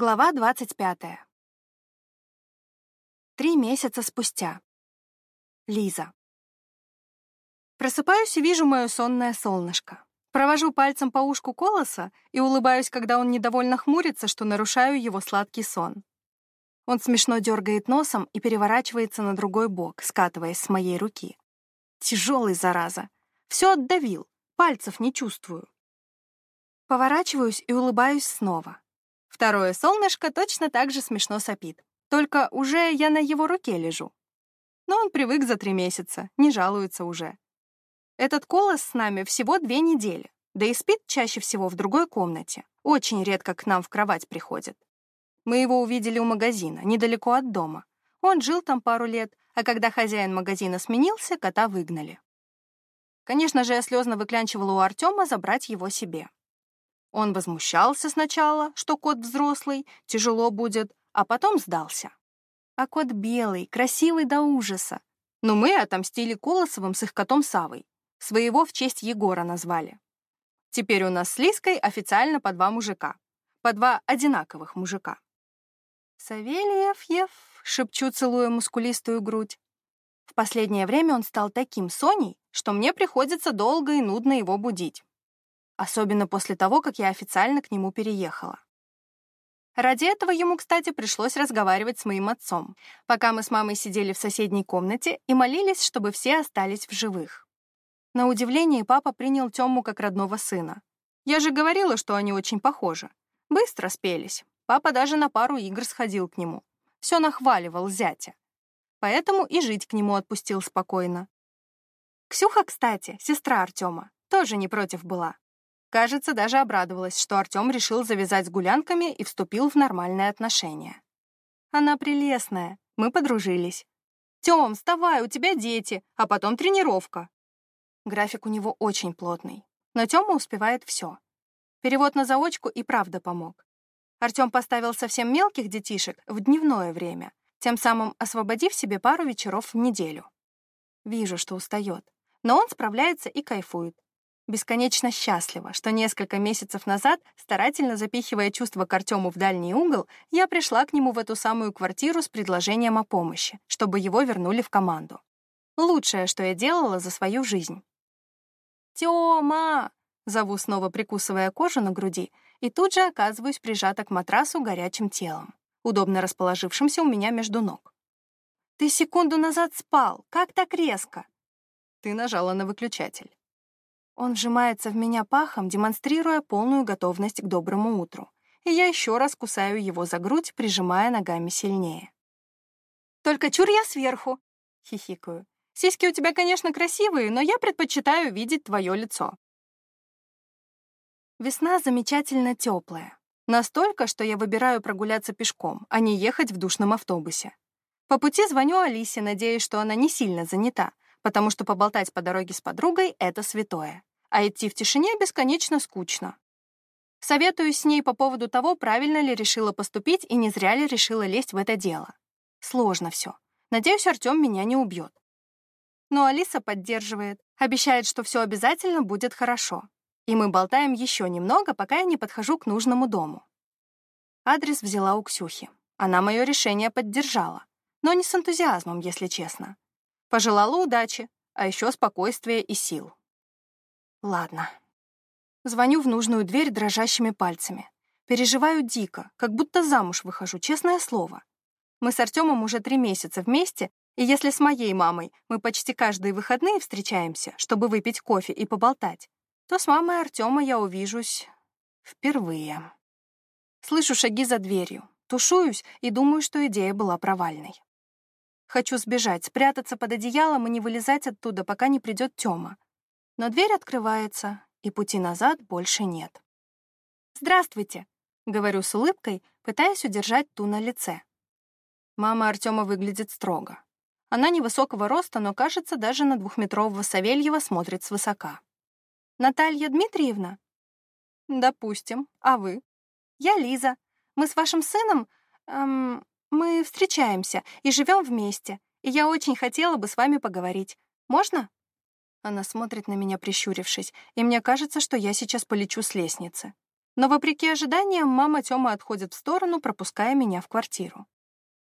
Глава 25. Три месяца спустя. Лиза. Просыпаюсь и вижу мое сонное солнышко. Провожу пальцем по ушку колоса и улыбаюсь, когда он недовольно хмурится, что нарушаю его сладкий сон. Он смешно дергает носом и переворачивается на другой бок, скатываясь с моей руки. Тяжелый, зараза. Все отдавил, пальцев не чувствую. Поворачиваюсь и улыбаюсь снова. Второе солнышко точно так же смешно сопит. Только уже я на его руке лежу. Но он привык за три месяца, не жалуется уже. Этот колос с нами всего две недели, да и спит чаще всего в другой комнате. Очень редко к нам в кровать приходит. Мы его увидели у магазина, недалеко от дома. Он жил там пару лет, а когда хозяин магазина сменился, кота выгнали. Конечно же, я слезно выклянчивала у Артема забрать его себе. Он возмущался сначала, что кот взрослый, тяжело будет, а потом сдался. А кот белый, красивый до ужаса. Но мы отомстили Колосовым с их котом Савой. Своего в честь Егора назвали. Теперь у нас с Лиской официально по два мужика. По два одинаковых мужика. «Савельев, Ев», — шепчу, целуя мускулистую грудь. В последнее время он стал таким Соней, что мне приходится долго и нудно его будить особенно после того, как я официально к нему переехала. Ради этого ему, кстати, пришлось разговаривать с моим отцом, пока мы с мамой сидели в соседней комнате и молились, чтобы все остались в живых. На удивление папа принял Тему как родного сына. Я же говорила, что они очень похожи. Быстро спелись. Папа даже на пару игр сходил к нему. Все нахваливал зятя. Поэтому и жить к нему отпустил спокойно. Ксюха, кстати, сестра Артема, тоже не против была. Кажется, даже обрадовалась, что Артём решил завязать с гулянками и вступил в нормальные отношения. Она прелестная, мы подружились. «Тём, вставай, у тебя дети, а потом тренировка». График у него очень плотный, но Тёма успевает всё. Перевод на заочку и правда помог. Артём поставил совсем мелких детишек в дневное время, тем самым освободив себе пару вечеров в неделю. Вижу, что устаёт, но он справляется и кайфует бесконечно счастлива, что несколько месяцев назад, старательно запихивая чувства к Артему в дальний угол, я пришла к нему в эту самую квартиру с предложением о помощи, чтобы его вернули в команду. Лучшее, что я делала за свою жизнь. «Тёма!» — зову снова, прикусывая кожу на груди, и тут же оказываюсь прижата к матрасу горячим телом, удобно расположившимся у меня между ног. «Ты секунду назад спал! Как так резко?» Ты нажала на выключатель. Он вжимается в меня пахом, демонстрируя полную готовность к доброму утру. И я еще раз кусаю его за грудь, прижимая ногами сильнее. «Только чур я сверху!» — хихикаю. «Сиськи у тебя, конечно, красивые, но я предпочитаю видеть твое лицо». Весна замечательно теплая. Настолько, что я выбираю прогуляться пешком, а не ехать в душном автобусе. По пути звоню Алисе, надеясь, что она не сильно занята, потому что поболтать по дороге с подругой — это святое а идти в тишине бесконечно скучно. Советуюсь с ней по поводу того, правильно ли решила поступить и не зря ли решила лезть в это дело. Сложно все. Надеюсь, Артем меня не убьет. Но Алиса поддерживает, обещает, что все обязательно будет хорошо. И мы болтаем еще немного, пока я не подхожу к нужному дому. Адрес взяла у Ксюхи. Она мое решение поддержала, но не с энтузиазмом, если честно. Пожелала удачи, а еще спокойствия и сил. Ладно. Звоню в нужную дверь дрожащими пальцами. Переживаю дико, как будто замуж выхожу, честное слово. Мы с Артемом уже три месяца вместе, и если с моей мамой мы почти каждые выходные встречаемся, чтобы выпить кофе и поболтать, то с мамой Артема я увижусь впервые. Слышу шаги за дверью, тушуюсь и думаю, что идея была провальной. Хочу сбежать, спрятаться под одеялом и не вылезать оттуда, пока не придет Тёма. Но дверь открывается, и пути назад больше нет. «Здравствуйте», — говорю с улыбкой, пытаясь удержать ту на лице. Мама Артема выглядит строго. Она невысокого роста, но, кажется, даже на двухметрового Савельева смотрит свысока. «Наталья Дмитриевна?» «Допустим. А вы?» «Я Лиза. Мы с вашим сыном... Эм, мы встречаемся и живем вместе, и я очень хотела бы с вами поговорить. Можно?» Она смотрит на меня, прищурившись, и мне кажется, что я сейчас полечу с лестницы. Но, вопреки ожиданиям, мама Тёмы отходит в сторону, пропуская меня в квартиру.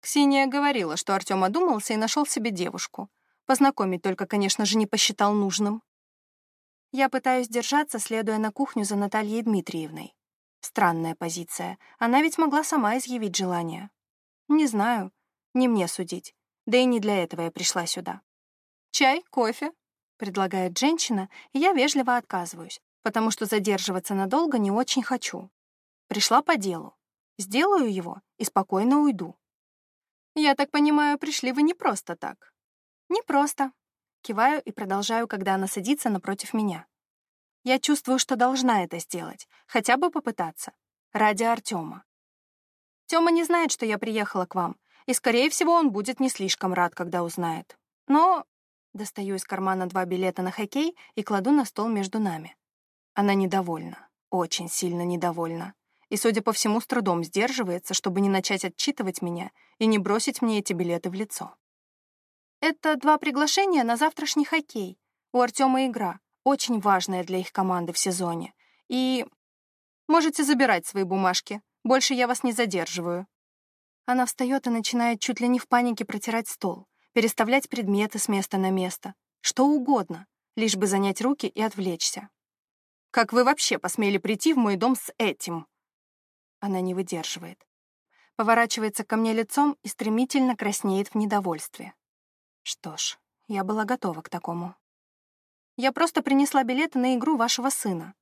Ксения говорила, что Артём одумался и нашел себе девушку. Познакомить только, конечно же, не посчитал нужным. Я пытаюсь держаться, следуя на кухню за Натальей Дмитриевной. Странная позиция. Она ведь могла сама изъявить желание. Не знаю. Не мне судить. Да и не для этого я пришла сюда. «Чай, кофе?» — предлагает женщина, и я вежливо отказываюсь, потому что задерживаться надолго не очень хочу. Пришла по делу. Сделаю его и спокойно уйду. «Я так понимаю, пришли вы не просто так?» «Не просто». Киваю и продолжаю, когда она садится напротив меня. Я чувствую, что должна это сделать, хотя бы попытаться. Ради Артема. Тёма не знает, что я приехала к вам, и, скорее всего, он будет не слишком рад, когда узнает. Но достаю из кармана два билета на хоккей и кладу на стол между нами. Она недовольна, очень сильно недовольна. И, судя по всему, с трудом сдерживается, чтобы не начать отчитывать меня и не бросить мне эти билеты в лицо. Это два приглашения на завтрашний хоккей. У Артема игра очень важная для их команды в сезоне. И можете забирать свои бумажки. Больше я вас не задерживаю. Она встает и начинает чуть ли не в панике протирать стол, переставлять предметы с места на место. Что угодно, лишь бы занять руки и отвлечься. «Как вы вообще посмели прийти в мой дом с этим?» Она не выдерживает. Поворачивается ко мне лицом и стремительно краснеет в недовольстве. Что ж, я была готова к такому. Я просто принесла билеты на игру вашего сына.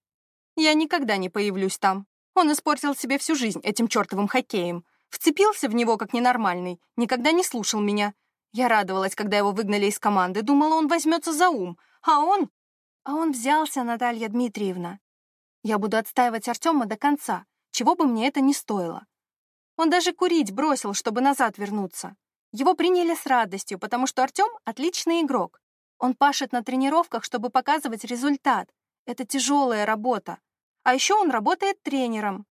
Я никогда не появлюсь там. Он испортил себе всю жизнь этим чертовым хоккеем. Вцепился в него как ненормальный, никогда не слушал меня. Я радовалась, когда его выгнали из команды, думала, он возьмется за ум. А он... А он взялся, Наталья Дмитриевна. Я буду отстаивать Артема до конца, чего бы мне это ни стоило. Он даже курить бросил, чтобы назад вернуться. Его приняли с радостью, потому что Артем — отличный игрок. Он пашет на тренировках, чтобы показывать результат. Это тяжелая работа. А еще он работает тренером.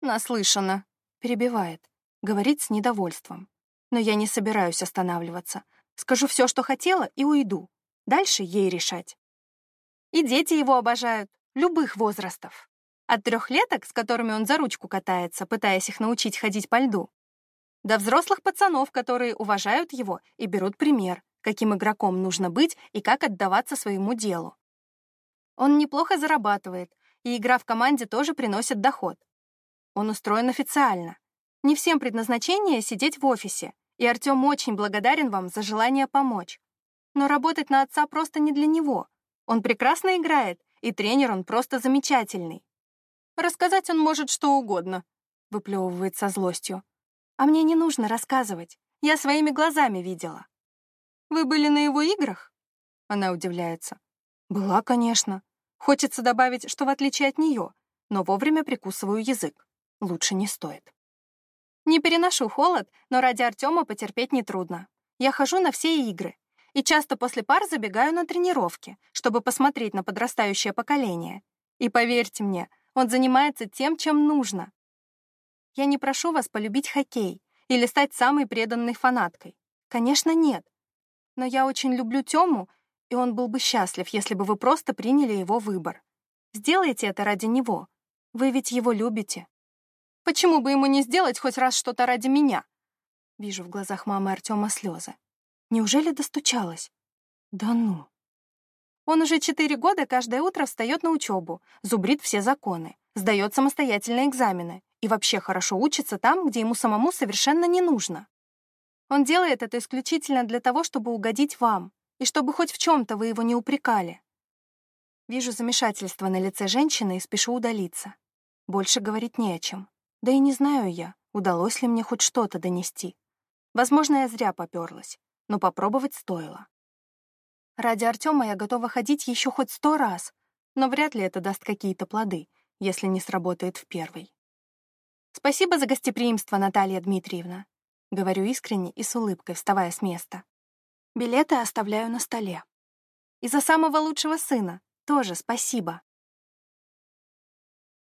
Наслышана. Перебивает. Говорит с недовольством. Но я не собираюсь останавливаться. Скажу все, что хотела, и уйду. Дальше ей решать. И дети его обожают. Любых возрастов. От трехлеток, с которыми он за ручку катается, пытаясь их научить ходить по льду, до взрослых пацанов, которые уважают его и берут пример, каким игроком нужно быть и как отдаваться своему делу. Он неплохо зарабатывает, и игра в команде тоже приносит доход. Он устроен официально. Не всем предназначение сидеть в офисе, и Артём очень благодарен вам за желание помочь. Но работать на отца просто не для него. Он прекрасно играет, и тренер он просто замечательный. Рассказать он может что угодно, выплевывает со злостью. А мне не нужно рассказывать. Я своими глазами видела. Вы были на его играх? Она удивляется. Была, конечно. Хочется добавить, что в отличие от нее, но вовремя прикусываю язык. Лучше не стоит. Не переношу холод, но ради Артема потерпеть нетрудно. Я хожу на все игры. И часто после пар забегаю на тренировки, чтобы посмотреть на подрастающее поколение. И поверьте мне, он занимается тем, чем нужно. Я не прошу вас полюбить хоккей или стать самой преданной фанаткой. Конечно, нет но я очень люблю Тему, и он был бы счастлив, если бы вы просто приняли его выбор. Сделайте это ради него. Вы ведь его любите. Почему бы ему не сделать хоть раз что-то ради меня? Вижу в глазах мамы Артема слезы. Неужели достучалась? Да ну. Он уже четыре года каждое утро встает на учебу, зубрит все законы, сдает самостоятельные экзамены и вообще хорошо учится там, где ему самому совершенно не нужно. Он делает это исключительно для того, чтобы угодить вам, и чтобы хоть в чем-то вы его не упрекали. Вижу замешательство на лице женщины и спешу удалиться. Больше говорить не о чем. Да и не знаю я, удалось ли мне хоть что-то донести. Возможно, я зря попёрлась, но попробовать стоило. Ради Артема я готова ходить еще хоть сто раз, но вряд ли это даст какие-то плоды, если не сработает в первый. Спасибо за гостеприимство, Наталья Дмитриевна. Говорю искренне и с улыбкой, вставая с места. Билеты оставляю на столе. И за самого лучшего сына тоже спасибо.